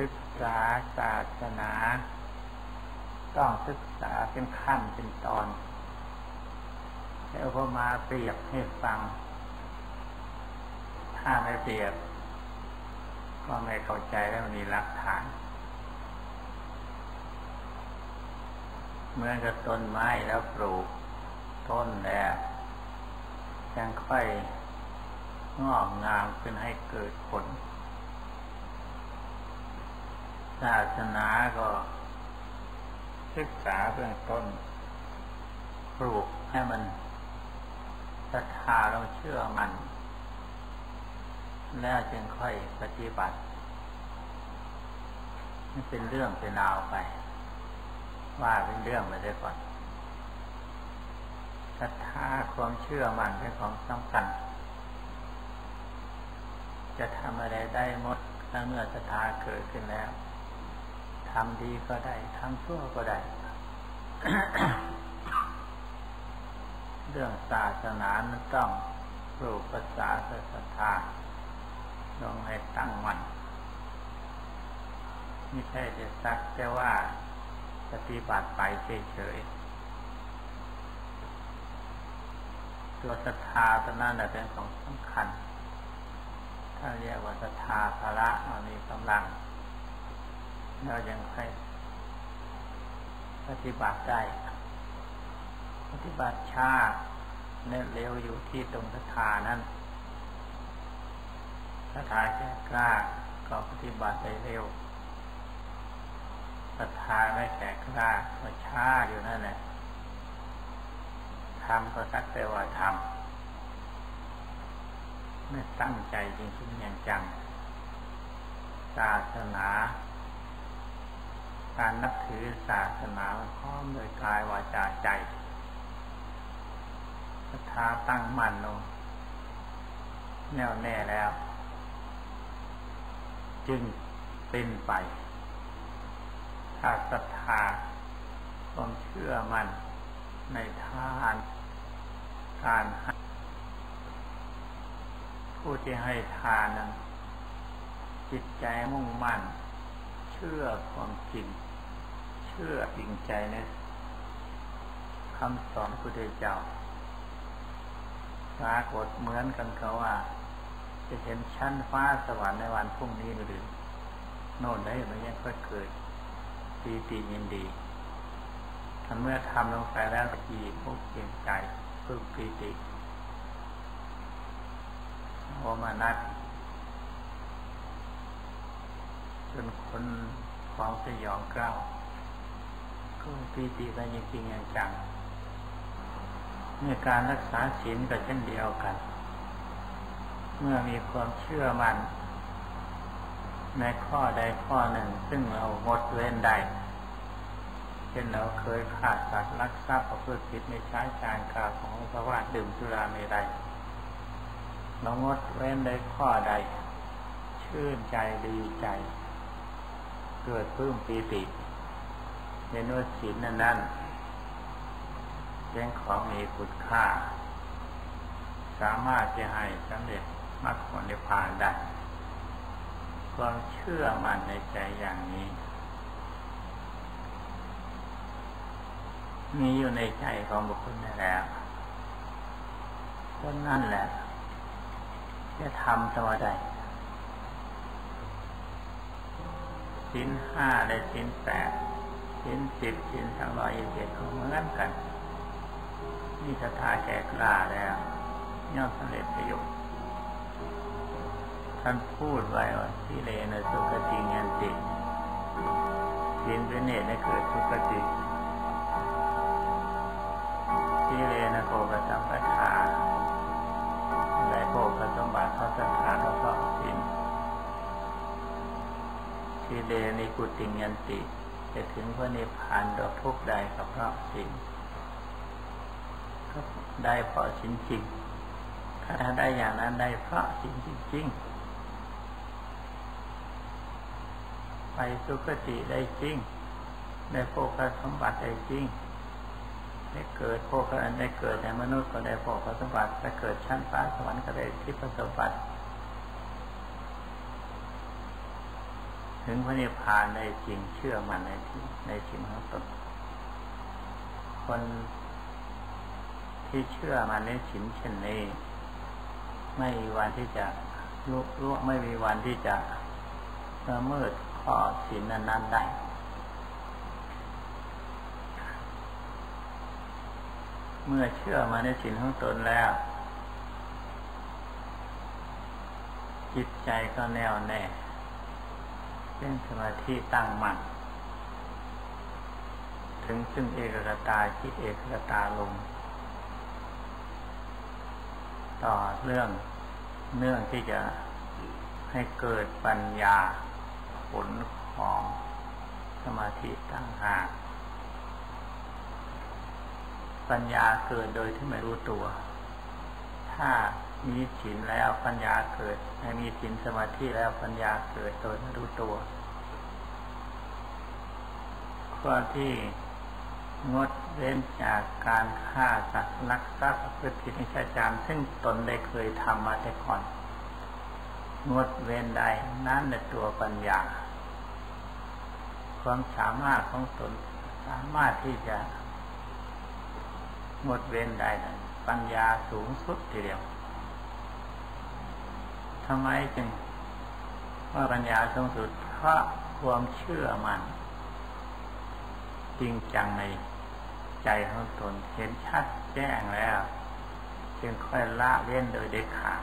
ศึกษาศาสนา ต้องศึกษาเป็นขั้นเป็นตอน แล้วพอมาเปรียบให้ฟัง ถ้าไม่เปรียบ ก็ไม่เข้าใจแล้วมีหลักฐาน เมื่อกับต้นไม้แล้วปลูก ต้นแล้วยังค่อยงอกงามขึ้นให้เกิดผล ศาสนาก็ศึกษาเบื้องต้นปลูกให้มันศรัทธาเราเชื่อมัน แล้วจึงค่อยปฏิบัตินี่เป็นเรื่องเป็นราวไป ว่าเป็นเรื่องไปได้ก่อนศรัทธาความเชื่อมันเป็นของสำคัญจะทำอะไรได้หมดถ้าเมื่อศรัทธาเกิดขึ้นแล้ว ทำดีก็ได้ทำชั่วก็ได้ เรื่องศาสนานั้นต้องปลูกภาษาศรัทธาลงให้ตั้งมันไม่ใช่จะสักแต่ว่าปฏิบัติไปเฉยๆ ตัวศรัทธาตอนนั้นเป็นของสำคัญ ถ้าเรียกว่าศรัทธาภาระมันมีกำลัง เรายังค่อยปฏิบัติได้ ปฏิบัติชาเน้นเร็วอยู่ที่ตรงศรัทธานั้นศรัทธาแก่กล้าก็ปฏิบัติได้เร็วศรัทธาไม่แก่กล้าก็ช้าอยู่นั่นแหละทำก็สักแต่ว่าทำไม่ตั้งใจจริงๆอย่างจังศาสนา การนับถือศาสนาพร้อมโดยกายวาจาใจศรัทธาตั้งมั่นลงแน่วแน่แล้ว จึงเป็นไป ถ้าศรัทธาความเชื่อมั่นในทานการห้ผู้ที่ให้ทานนั้นจิตใจมุ่งมั่น ชื่อความจริง เชื่อจริงใจในคำสอนพุทธเจ้าปรากฏเหมือนกันเขาว่า จะเห็นชั้นฟ้าสวรรค์ในวันพรุ่งนี้หรือโน่นได้มันยังก็เกิดปีติยินดีทันเมื่อทำลงไปแล้วทีพุกเพียงใจพึ่งปีติโอมานัด จนคนความสยองกล้าวก็ปีติกันจริงๆอย่างจังเมื่อการรักษาศีลก็เช่นเดียวกัน เมื่อมีความเชื่อมัน่นในข้อใดข้อหนึ่ง ซึ่งเราหมดเว้นได้เช่นเราเคยขาดสัตว์รักทรัพย์ประพฤติผิดในใช้จานกาของพระวาดื่มสุราเมรัยเรางดเว้นได้ข้อใด ชื่นใจดีใจ เกิดเพิ่มปีติในนวดศีลนั้นนั้นเป็นของมีคุณค่า สามารถจะให้สำเร็จมรรคผลในพานได้ ความเชื่อมันในใจอย่างนี้ มีอยู่ในใจของบุคคลนั่นแล้วก็นั่นแหละ จะทำตัวใด ชิ้นห้าและชิ้นแปดชิ้นสิบชิ้นสองร้อยยี่สิบเหมือนกันมีศรัทธาแก่กล้าแล้วย่อมสำเร็จประโยชน์ท่านพูดไว้ว่าที่เลนสุขติยันติชิ้นเป็นเนตได้เกิดสุขติ เลนิกุติยันติจะถึงพระนิพพานดอกทุกใดกับเพราะสินได้เพราะสินจริงถ้าได้อย่างนั้นได้เพราะสินจริงๆไปสุคติได้จริงได้โภคสมบัติได้จริงได้เกิดโภคอันได้เกิดในมนุษย์ก็ได้โภคสมบัติได้เกิดชั้นฟ้าสวรรค์ก็ได้ทิพย์สมบัติ ถึงพระนิพพานได้จริงเชื่อมันในที่ในสิ่งของตนคนที่เชื่อมันในสิ่งเช่นนี้ ไม่มีวันที่จะลุลุไม่มีวันที่จะละเมิดข้อศีลนั้นๆได้เมื่อเชื่อมาในศีลของตนแล้ว จิตใจก็แน่วแน่ เป็นสมาธิตั้งมั่นถึงซึ่งเอกกตาจิตเอกกตาลง ต่อเรื่องเนื่องที่จะให้เกิดปัญญาผลของสมาธิตั้งหากปัญญาเกิดโดยที่ไม่รู้ตัว ถ้า มีศีลแล้วปัญญาเกิดให้มีศีลสมาธิแล้วปัญญาเกิดโดยไม่รู้ตัว ข้อที่งดเว้นจากการฆ่าสัตว์ลักทรัพย์เพื่อผิดในชาจารซึ่งตนได้เคยทำมาแต่ก่อน งดเว้นได้นั่นในตัวปัญญา ความสามารถของตนสามารถที่จะงดเว้นได้นั้นปัญญาสูงสุดทีเดียว ทำไมจึงว่าปัญญาสูงสุดเพราะความเชื่อมัน จริงจังในใจของตนเห็นชัดแจ้งแล้ว จึงค่อยละเว้นโดยเด็ดขาด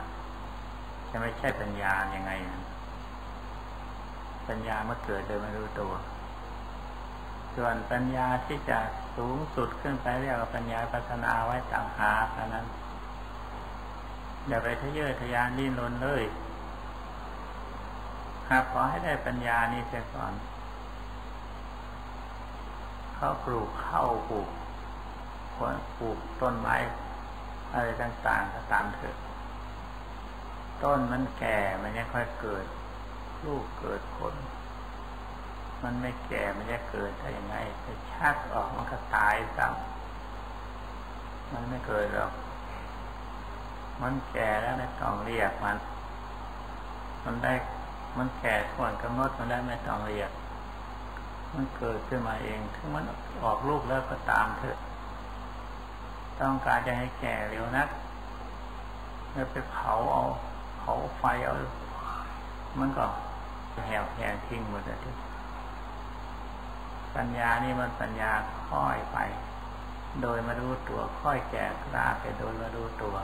จะไม่ใช่ปัญญาอย่างไง ปัญญาเมื่อเกิดโดยไม่รู้ตัว ส่วนปัญญาที่จะสูงสุดขึ้นไปเรียกว่าปัญญาพัฒนาไว้ต่างหากเท่านั้น อย่าไปทะเยอทะยานดิ้นรนเลยหากขอให้ได้ปัญญานี้เสียก่อนเขาปลูกเข้าปลูกปลูกต้นไม้อะไรต่างๆก็ตามเถอะ ต้นมันแก่มันยังค่อยเกิด ลูกเกิดผลมันไม่แก่มันจะเกิดได้ยังไงไปชักออกมันก็ตายซ้ำมันไม่เกิดหรอก มันแก่แล้วไม่ต้องเรียกมัน มันได้ มันแก่ก่อนกำหนดมันได้ไม่ต้องเรียก มันเกิดขึ้นมาเอง ถึงมันออกลูกแล้วก็ตามเถอะ ต้องการจะให้แก่เร็วนักจะไปเผาเอา เผาไฟเอา มันก็แหวแหงทิ้งหมดเลยปัญญานี่มันปัญญาค่อยไป โดยมารู้ตัวค่อยแก่กล้าไปโดยมารู้ตัว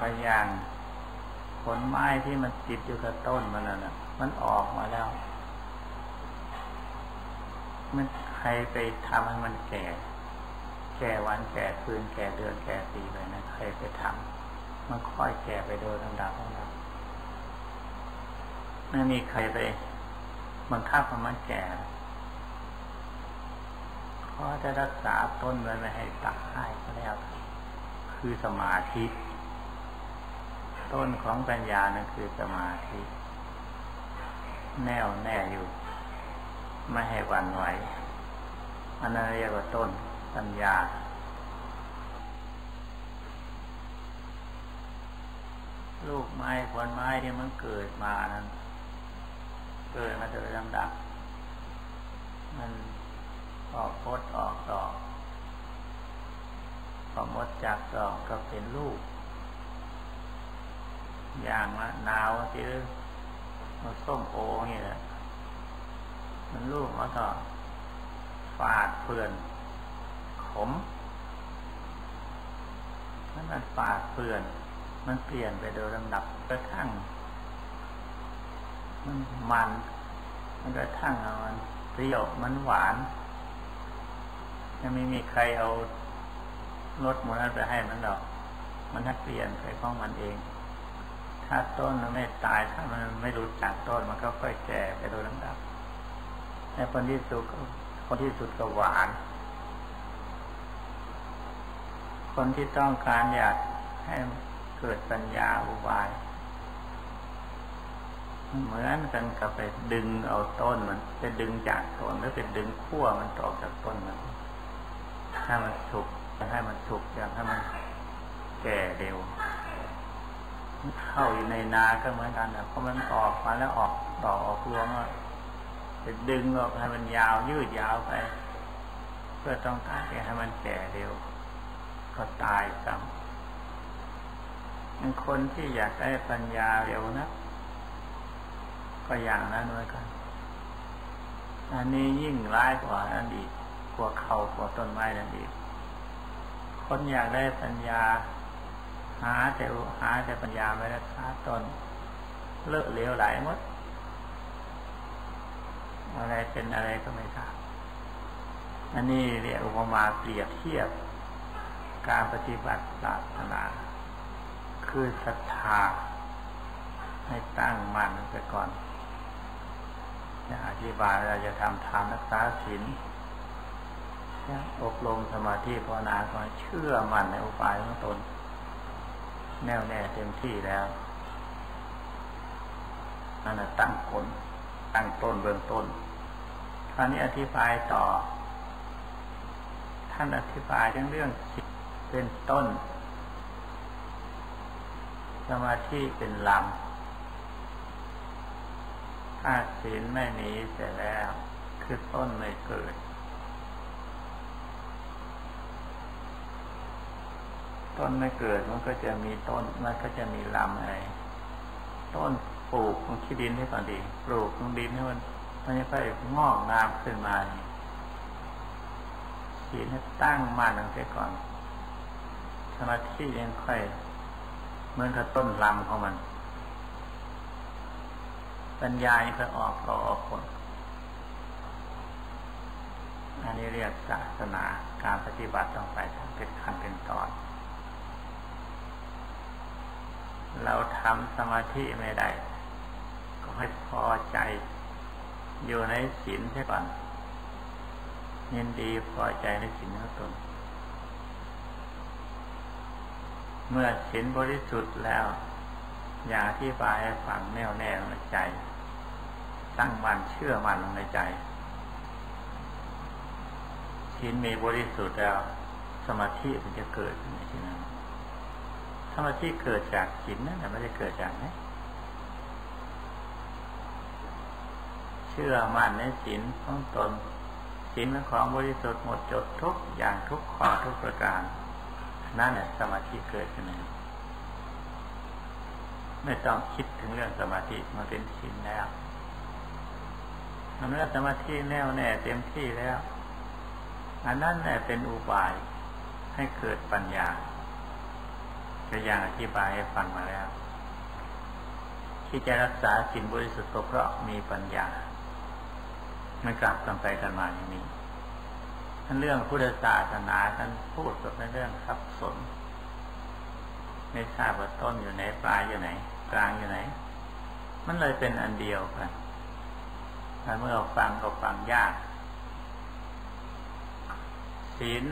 ก็อย่างผลไม้ที่มันติดอยู่กับต้นมันน่ะมันออกมาแล้ว มันใครไปทำให้มันแก่ แก่วันแก่คืนแก่เดือนแก่ปีไปนะใครไปทำมันค่อยแก่ไปโดยลำดับลำดับไม่มีใครไปบังคับมันแก่เพราะจะรักษาต้นไว้ไม่ให้ตักให้ก็แล้ว คือสมาธิ ต้นของปัญญานั่นคือสมาธิ แน่วแน่อยู่ ไม่ให้วันไหวอันนั้นเรียกว่าต้นปัญญา ลูกไม้ผลไม้ที่มันเกิดมานั้นเกิดมาโดยลำดับ มันออกพดออกดอกพอมดจากดอกก็เป็นลูก อย่างมะนาวที่มันส้มโอนี่แหละมันลูกมาต่อฟาดเพื่อนขมมันมันฟาดเพื่อน มันเปลี่ยนไปโดยลำดับกระทั่ง มันมัน มันกระทั่งมันเปรี้ยวมันหวานยังไม่มีใครเอารสมันไปให้มันดอก มันถ้าเปลี่ยนไปของมันเอง ถ้าต้นมันไม่ตายถ้ามันไม่รู้จักต้นมันก็ค่อยแก่ไปโดยลำดับในคนที่สุดคนที่สุดก็หวาน คนที่ต้องการอยากให้เกิดปัญญาอุบาย เหมือนกันกับไปดึงเอาต้นมันไปดึงจากต้นหรือไปดึงขั้วมันออกจากต้นมันให้มันสุกให้มันสุกอยางให้มันแก่เร็ว เข้าอยู่ในนาก็เหมือนกันนะเพราะมันออกมาแล้วออกต่อออกรวงจะดึงออกให้มันยาวยืดยาวไป เพื่อต้องการให้มันแก่เร็ว ก็ตายซ้ำคนที่อยากได้ปัญญาเร็วนะก็อย่างนั้นเหมือนกันอันนี้ยิ่งร้ายกว่าอันดีกว่าเขากว่าต้นไม้นั่นดีคนอยากได้ปัญญา หาแต่หาแต่ปัญญาไม่รักษาตน เลอะเหลวไหลหมด อะไรเป็นอะไรก็ไม่ทราบอันนี้เรียกอุปมาเปรียบเทียบ การปฏิบัติศาสนา คือศรัทธาให้ตั้งมั่นไปก่อนจะอธิบายเราจะทำทานรักษาศีลอบรมสมาธิภาวนาก่อนเชื่อมั่นในอุบายของตน แน่วแน่เต็มที่แล้วนั่นตั้งผลตั้งต้นเบื้องต้นคราวนี้อธิบายต่อ ท่านอธิบายเรื่องเรื่องจิตเป็นต้น สมาธิเป็นลำถ้าศีลไม่มีเสร็จแล้ว คือต้นไม่เกิด ต้นไม่เกิดมันก็จะมีต้นมันก็จะมีลำอะไร ต้นปลูกมันขี้ดินให้ก่อนดีปลูกลงดินให้มันมันจะค่อยงอกงามขึ้นมาศีลให้ตั้งมั่นลงไปก่อนสมาธิยังค่อยเหมือนกับต้นลำของมัน ปัญญายังค่อยออกต่อออกผลอันนี้เรียกศาสนาการปฏิบัติต้องไปทำเป็นขั้นเป็นตอน เราทำสมาธิไม่ได้ ก็ให้พอใจ อยู่ในศีลใช่ก่อนยินดีพอใจในศีลของตนเมื่อศีลบริสุทธิ์แล้ว อย่างที่ปลายฝังแน่วแน่ในใจ ตั้งมันเชื่อมันในใจศีลมีบริสุทธิ์แล้ว สมาธิมันจะเกิดในที่นั้น สมาธิเกิดจากศีลนั่นแหละไม่ได้เกิดจากไหนเชื่อมั่นในศีลของตนศีลเป็นของบริสุทธิ์หมดจดทุกอย่างทุกข้อทุกประการ นั่นแหละสมาธิเกิดขึ้นมาไม่ต้องคิดถึงเรื่องสมาธิมาเป็นศีลแล้วเมื่อสมาธิแน่วแน่เต็มที่แล้ว อันนั้นแหละเป็นอุบายให้เกิดปัญญา ก็ยังอธิบายให้ฟังมาแล้ว ที่จะรักษาสินบริสุทธิ์ก็เพราะมีปัญญามันกลับกันไปกันมาอย่างนี้ท่านเรื่องพุทธศาสนาท่านพูดกับในเรื่องสับสนไม่ทราบว่าต้นอยู่ไหนปลายอยู่ไหน กลางอยู่ไหน มันเลยเป็นอันเดียวกันถ้าเมื่อฟังก็ฟังยากศีล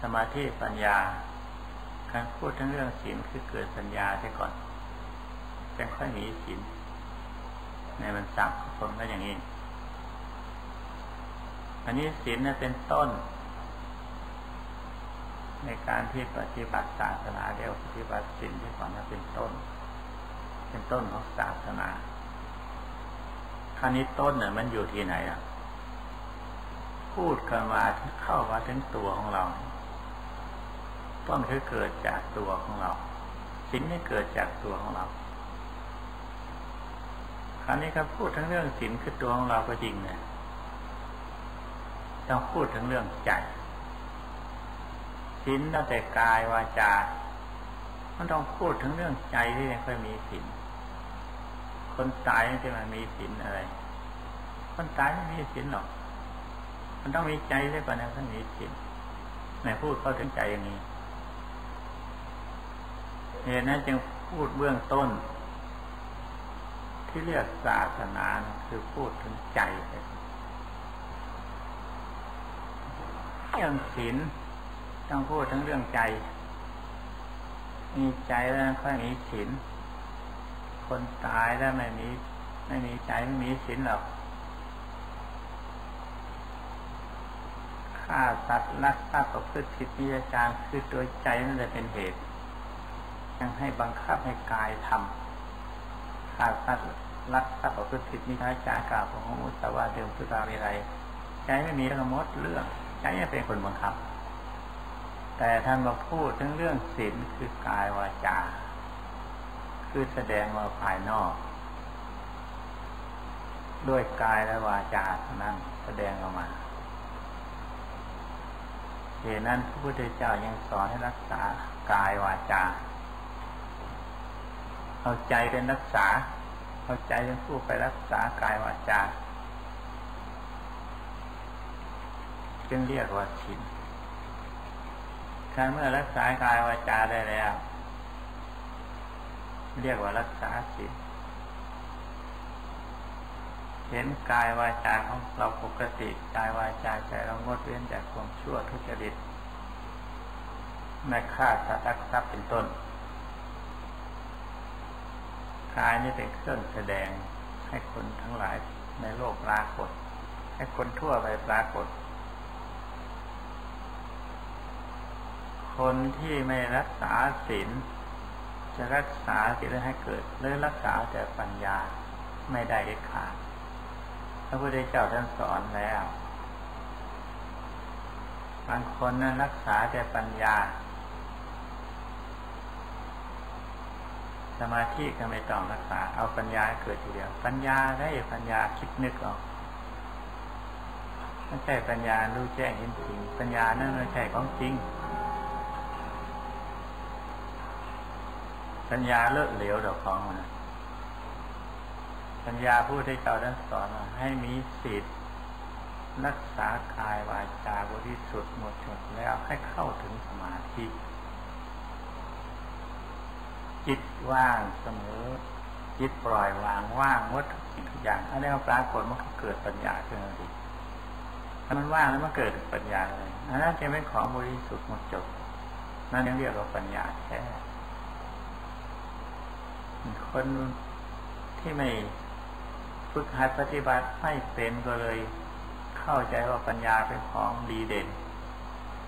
สมาธิปัญญา การพูดทั้งเรื่องศีลคือเกิดสัญญาใช่ก่อนแต่ค่อยมีศีลในมันสักคนก็อย่างนี้ อันนี้ศีลเป็นต้น ในการที่ปฏิบัติศาสนาเรียกปฏิบัติศีลที่ก่อนนั้นเป็นต้น เป็นต้นของศาสนาคราวนี้ต้นเนี่ยมันอยู่ที่ไหนอะ พูดกันมาเข้ามาถึงตัวของเรา ต้นคือเกิดจากตัวของเราสิ่งนี้เกิดจากตัวของเราคราวนี้ครับพูดทั้งเรื่องสิ่งคือตัวของเราก็จริงเนี่ยต้องพูดถึงเรื่องใจสินตั้งแต่กายวาจา มันต้องพูดถึงเรื่องใจที่ยังค่อยมีสินคนตายไม่ใช่มันมีสินอะไร คนตายไม่มีสินหรอก มันต้องมีใจด้วยก่อนนะถึงมีสินไหนพูดเข้าถึงใจอย่างนี้ เหตุนั้นจึงพูดเบื้องต้น ที่เรียกศาสนาคือพูดถึงใจเรื่องศีลต้องพูดถึงเรื่องใจ มีใจแล้วค่อยมีศีลคนตายแล้วไม่มีไม่มีใจไม่มีศีลหรอกฆ่าสัตว์ลักทรัพย์ประพฤติผิดมิจฉาจารคือตัวใจนั่นแหละเป็นเหตุ ยังให้บังคับให้กายทำขาดพัดรักทรัพย์ประพฤติผิดมิท้าจาก่าวของมุสาวาเดิมสุตาวิไรใจไม่มีระมดเรื่องใจไม่เป็นคนบังคับ แต่ท่านมาพูดถึงเรื่องศีลคือกายวาจา คือแสดงมาภายนอก ด้วยกายและวาจาเท่านั้นแสดงออกมาเหตุนั้นพระพุทธเจ้ายังสอนให้รักษากายวาจา เอาใจเป็นรักษา เอาใจเป็นผู้ไปรักษากายวาจาจึงเรียกว่าศีลการเมื่อรักษากายวาจาได้แล้ว เรียกว่ารักษาศีลเห็นกายวาจาของเราปกติกายวาจาใจเรางดเว้นจากความชั่วทุจริตไม่ฆ่าสัตว์รักทรัพย์เป็นต้น กายนี่เป็นเครื่องแสดงให้คนทั้งหลายในโลกปรากฏ ให้คนทั่วไปปรากฏ คนที่ไม่รักษาศีลจะรักษาศีลให้เกิดหรือรักษาแต่ปัญญาไม่ได้เด็ดขาดพระพุทธเจ้าท่านสอนแล้วบางคนนั้นรักษาแต่ปัญญา สมาธิก็ไม่ต้องรักษา เอาปัญญาเกิดทีเดียว ปัญญาได้ปัญญาคิดนึกออกไม่ใช่ปัญญารู้แจ้งเห็นจริง ปัญญานั่นไม่ใช่ของจริง ปัญญาเลอะเหลวดอกของมันปัญญาผู้ที่เจ้าท่านสอนให้มีสิทธิ์รักษากายวาจาบริสุทธิ์หมดจดแล้วให้เข้าถึงสมาธิ จิตว่างเสมอ จิตปล่อยวางว่างวัตถุสิ่งทุกอย่างอันนี้ปรากฏมันก็เกิดปัญญาขึ้นมาดีถ้ามันว่างแล้วมันเกิดปัญญาเลยอันนั้นจะเป็นของบริสุทธิ์หมดจดนั่นเรียกว่าปัญญาแท้คนที่ไม่ฝึกหัดปฏิบัติไม่เป็นก็เลย เข้าใจว่าปัญญาเป็นของดีเด่น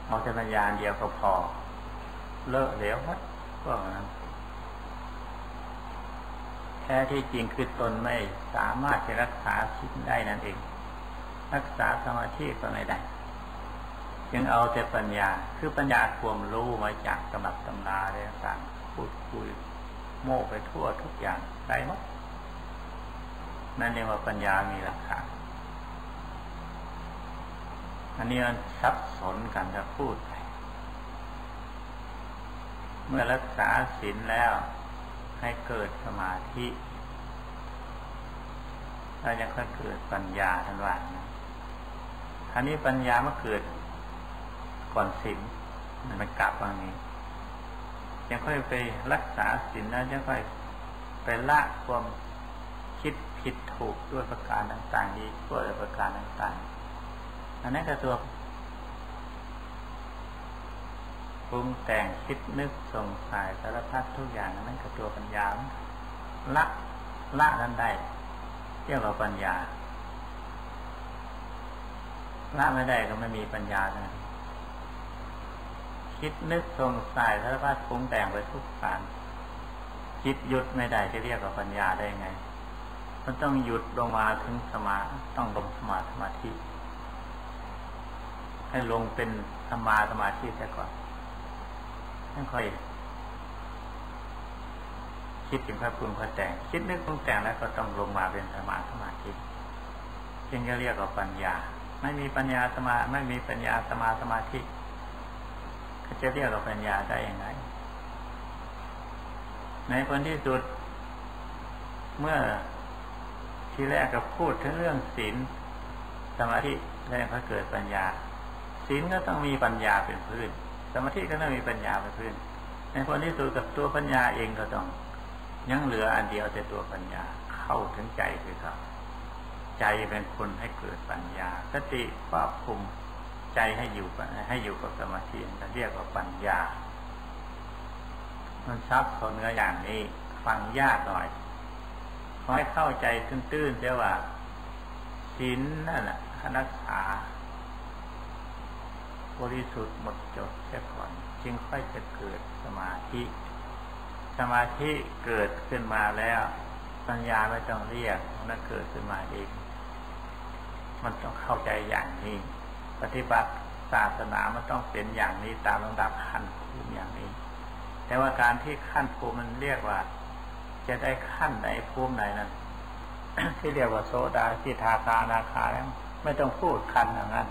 เอาแต่ปัญญาเดียวก็พอ เลอะเหลวหมดพวกนั้น ท้ที่จริงคือตนไม่สามารถจะรักษาชิดได้นั่นเอง รักษาสมาธิก็ไม่ได้ยังเอาแต่ปัญญา คือปัญญาความรู้มาจากตำรับตำนาอะไรต่างพูดคุยโม่ไปทั่วทุกอย่างได้หมดนั่นเรียกว่าปัญญามีราคาอันนี้มันซับสนกันจะพูดไป เมื่อรักษาศีลแล้ว ให้เกิดสมาธิแล้วยังค่อยเกิดปัญญาทันวันนะคราวนี้ปัญญามื่อเกิดก่อนศีลมันกลับว่านี้ ยังค่อยไปรักษาศีลแล้วยังค่อยไปละความคิดผิดถูกด้วยประการต่างๆดีด้วยประการต่างๆอันนั้นก็ตัว ปรุงแต่งคิดนึกสงสายสารพัดทุกอย่างนั้นก็ตัวปัญญาละละนั้นได้เรียกว่าปัญญาละไม่ได้ก็ไม่มีปัญญาเลยคิดนึกสงสายสารพัดปรุงแต่งไปทุกการคิดหยุดไม่ได้จะเรียกว่าปัญญาได้ไง มันต้องหยุดลงมาถึงสมาต้องลงสมาสมาธิให้ลงเป็นสมาสมาธิแค่ก่อน ไม่ค่อยคิดถึงพระพุทธแต่งคิดนึกปรุงแต่งแล้วก็ต้องลงมาเป็นสมาสมาธิจึงจะเรียกว่าปัญญา ไม่มีปัญญาสมา ไม่มีปัญญาสมาสมาธิก็จะเรียกว่าปัญญาได้อยังไงในคนที่สุด เมื่อที่แรกก็พูดถึงเรื่องศีลสมาธิแล้วก็เกิดปัญญาศีลก็ต้องมีปัญญาเป็นพื้น สมาธิก็ต้องมีปัญญาเป็นพื้น ในคนที่สุดกับตัวปัญญาเองก็ต้อง ยังเหลืออันเดียวแต่ตัวปัญญาเข้าถึงใจคือครับ ใจเป็นคนให้เกิดปัญญาสติควบคุมใจให้อยู่ให้อยู่กับสมาธิจะเรียกว่าปัญญา มันซับซ้อนเนื้ออย่างนี้ ฟังยากหน่อยขอให้เข้าใจตื้นๆเสียว่าศีลนั่นแหละรักษา บริสุทธิ์หมดจดเสียก่อนจึงค่อยจะเกิดสมาธิ สมาธิเกิดขึ้นมาแล้วปัญญาไม่ต้องเรียกมันเกิดขึ้นมาเองมันต้องเข้าใจอย่างนี้ ปฏิบัติศาสนามันต้องเป็นอย่างนี้ตามลำดับขั้นภูมิอย่างนี้ แต่ว่าการที่ขั้นภูมิมันเรียกว่า จะได้ขั้นไหนภูมิไหนนั้นที่เรียกว่าโสดาสิทาคานาคาแล้วไม่ต้องพูดขั้นอย่างนั้น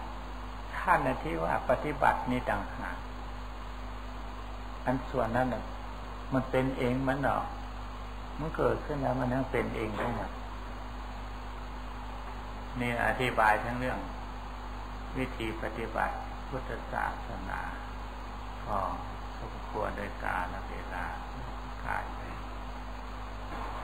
ขั้นในที่ว่าปฏิบัตินี้ต่างหากอันส่วนนั้นน่ะมันเป็นเองมันหรอมันเกิดขึ้นแล้วมันยังเป็นเองทั้งหมดนี่อธิบายทั้งเรื่อง วิธีปฏิบัติพุทธศาสนาพอสมควรโดยการเวลา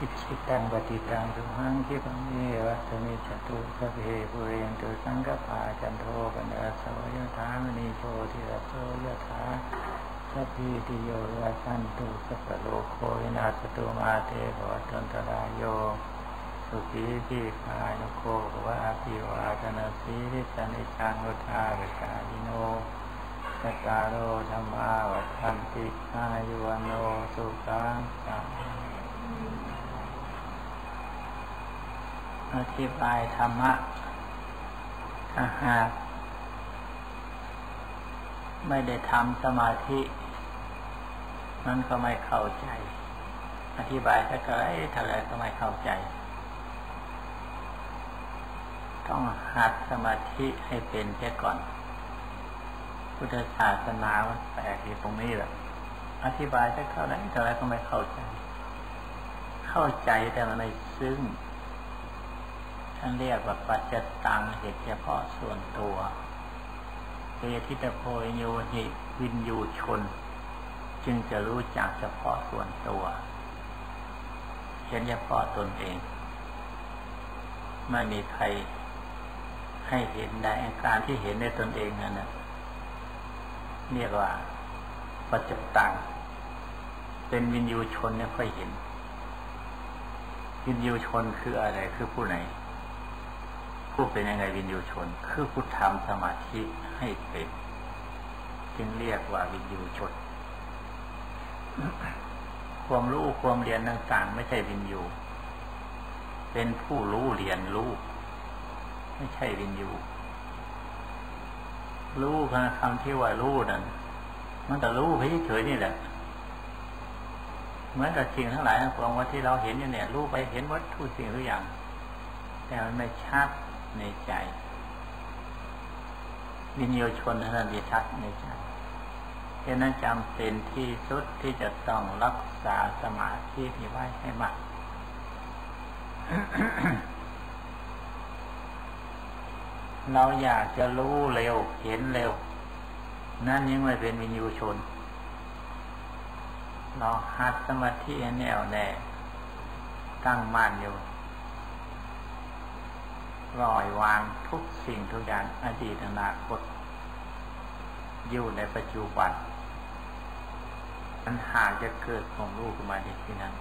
อิชิตังปฏิตังทุหังคิปังเมวัตมิจตุสเพปุเรนตุสังกปาจันโทปนะสวยธามณีโชติระโสยถาสัพพิติโยวัชันตุสัพโลโควินาศตุมาเตภวันตรายโยสุขีทีคายโควะปิวาธนาสีริสนิจังุทาเวกาลิโนสตาโรธรรมาวัฏันติอายุวโนสุขังสัง อธิบายธรรมะถ้าหากไม่ได้ทำสมาธิมันก็ไม่เข้าใจ อธิบายถ้าเกิดเท่าไรก็ไม่เข้าใจ ต้องหัดสมาธิให้เป็นแค่ก่อน พุทธศาสนาแปลกอยู่ตรงนี้แหละอธิบายถ้าเท่าไรเท่าไรก็ไม่เข้าใจ เข้าใจแต่มันไม่ซึ้ง ท่านเรียกว่าปัจจตังเหตุเฉพาะส่วนตัวเอทิตโพยโยหิวินยูชน จึงจะรู้จักเฉพาะส่วนตัวเห็นเฉพาะตนเอง ไม่มีใครให้เห็นได้การที่เห็นในตนเองนั่นนะเรียกว่าปัจจตังเป็นวินยูชนเนี่ยค่อยเห็นวินยูชนคืออะไรคือผู้ไหน ผู้เป็นยังไงวินยูชน คือผู้ทำสมาธิให้เป็นจึงเรียกว่าวินยูชน ความรู้ความเรียนต่างๆ ไม่ใช่วินยู เป็นผู้รู้เรียนรู้ ไม่ใช่วินยู รู้คำที่ว่ารู้นั่นมันแต่รู้เฉยๆนี่แหละเหมือนกับสิ่งทั้งหลายทั้งปวงว่าที่เราเห็นอยู่เนี่ย รู้ไปเห็นวัตถุสิ่งทุกอย่าง แต่มันไม่ชัด ในใจ วิญญาชนเท่านั้นที่ชัดในใจฉะนั้นจำเป็นที่สุดที่จะต้องรักษาสมาธิที่ไว้ให้มากเราอยากจะรู้เร็ว เห็นเร็ว นั่นยังไม่เป็นวิญญูชน เราหัดสมาธิแน่วแน่ ตั้งมั่นอยู่ ปล่อยวางทุกสิ่งทุกอย่างอดีตอนาคต อยู่ในปัจจุบันมันหากจะเกิดของลูกขึ้นมาในที่นั้น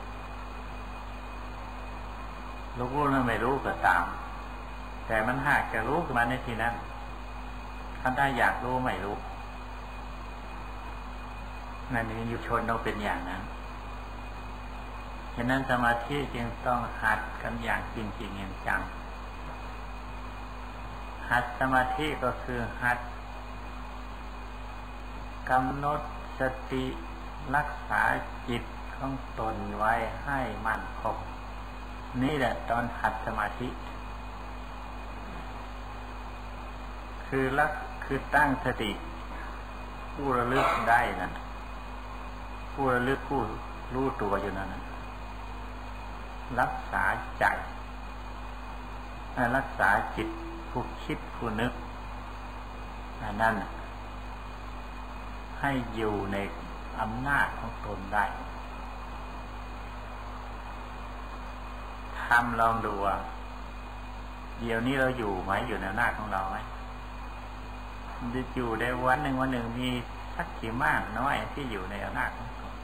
ลูกรู้หรือไม่รู้ก็ตาม แต่มันหากจะรู้ขึ้นมาในที่นั้นท่านได้อยากรู้ไม่รู้นั่นนี่ยุชนต้องเป็นอย่างนั้นฉะนั้นสมาธิจึงต้องหัดกันอย่างจริงจริงอย่างจัง หัดสมาธิก็คือหัดกำหนดสติรักษาจิตของตนไว้ให้มั่นคงนี่แหละตอนหัดสมาธิ คือรักคือตั้งสติผู้ระลึกได้นั่นผู้ระลึกผู้รู้ตัวอยู่นั่นรักษาใจรักษาจิต ผู้คิดผู้นึกนั่นให้อยู่ในอำนาจของตนได้ทำลองดูเดี๋ยวนี้เราอยู่ไหมอยู่ในอำนาจของเราไหมจะอยู่ได้วันหนึ่งวันหนึ่งมีสักกี่มากน้อยที่อยู่ในอำนาจของตน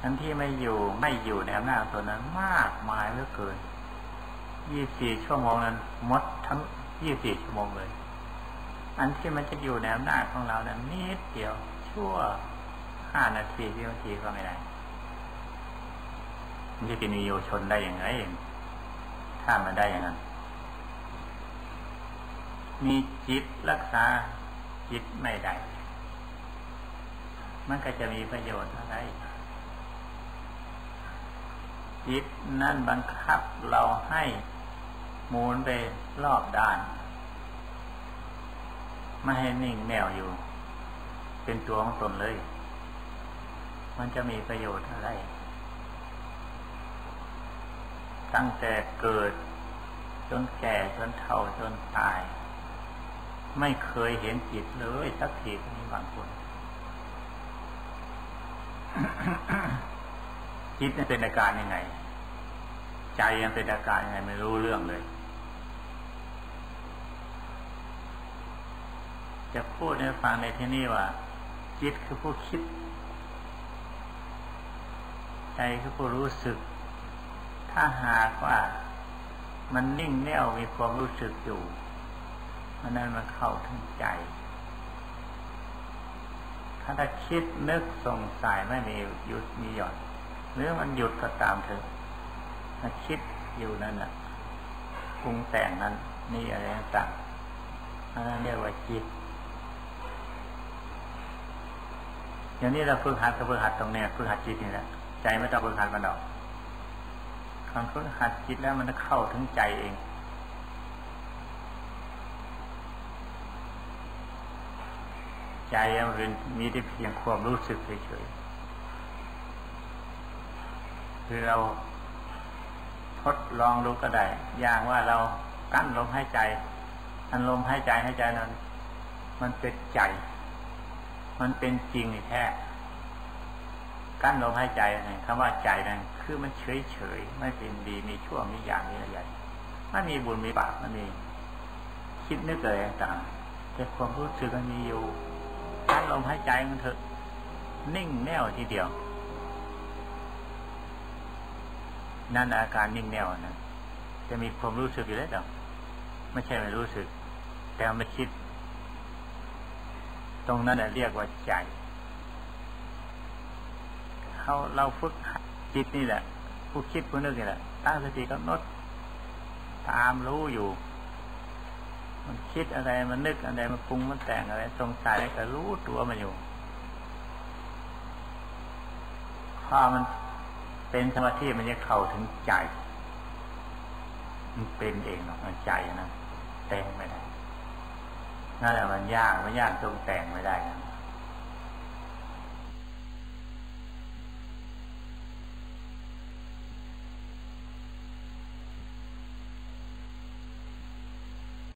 ทั้นที่ไม่อยู่ไม่อยู่ในอำนาจตนนั้นมากมายเหลือเกิน ยี่สี่ชั่วโมงนั้นมดทั้งยี่สี่ชั่วโมงเลย อันที่มันจะอยู่ในอำนาจของเรานั้นนิดเดียวชั่วห้านาทีที่บาทีก็ไม่ได้มันจะเป็นวิโยชนได้อย่างไรถ้ามันได้อย่างนั้น มีจิตรักษาจิตไม่ได้ มันก็จะมีประโยชน์อะไร จิตนั่นบังคับเราให้ หมุนไปรอบด้าน ไม่ให้นิ่งแนวอยู่ เป็นตัวของตนเลย มันจะมีประโยชน์อะไร ตั้งแต่เกิด จนแก่จนเฒ่าจนตาย ไม่เคยเห็นจิตเลยสักทีมีบางคนจิตเป็นอาการยังไง ใจมันเป็นอาการยังไงไม่รู้เรื่องเลย จะพูดให้ฟังในที่นี้ว่า จิตคือผู้คิด ใจคือผู้รู้สึก ถ้าหากว่า มันนิ่งแน่วมีความรู้สึกอยู่มันนั้นมันเข้าถึงใจ ถ้าถ้าคิดนึกสงสัยไม่มีหยุดมีหย่อนหรือมันหยุดก็ตามเถอะถ้าคิดอยู่นั่นน่ะปรุงแต่งนั้นนี่อะไรต่างอันนั้นเรียกว่าจิต อย่างนี้เราฝึกหัดกับฝึกหัดตรงเนี้ยฝึกหัดจิตนี่แหละใจไม่ต้องฝึกหัดมันดอกคำฝึกหัดจิตแล้วมันจะเข้าถึงใจเองใจมันเป็นมีได้เพียงความรู้สึกเฉยๆคือเราทดลองดูก็ได้ อย่างว่าเรากั้นลมหายใจอันลมหายใจหายใจนั้น มันเป็นใจ มันเป็นจริงแท้กั้นลมหายใจนี่คำว่าใจนั้นคือมันเฉยเฉยไม่เป็นดีมีชั่วมีอย่างมีอะไรไม่มีบุญมีบาปมันมีคิดนึกเลยต่างแต่ความรู้สึกมันมีอยู่กั้นลมหายใจมันเถอะ นิ่งแน่วทีเดียว นั่นอาการนิ่งแน่วนะจะมีความรู้สึกอยู่แล้วหรอไม่ใช่ไม่รู้สึก แต่ไม่คิด ตรงนั้นเรียกว่าใจเขาเราฝึกจิตนี่แหละ ผู้คิดผู้นึกนี่แหละตั้งสติกำหนดตามรู้อยู่ มันคิดอะไรมันนึกอะไรมันปรุงมันแต่งอะไรสงสัยก็รู้ตัวมันอยู่ข้อมันเป็นสมาธิมันจะเข้าถึงใจ มันเป็นเองหรอกใจนะแต่งไม่ได้ นั่นแหละมันยากมันยากตรงแต่งไม่ได้นะ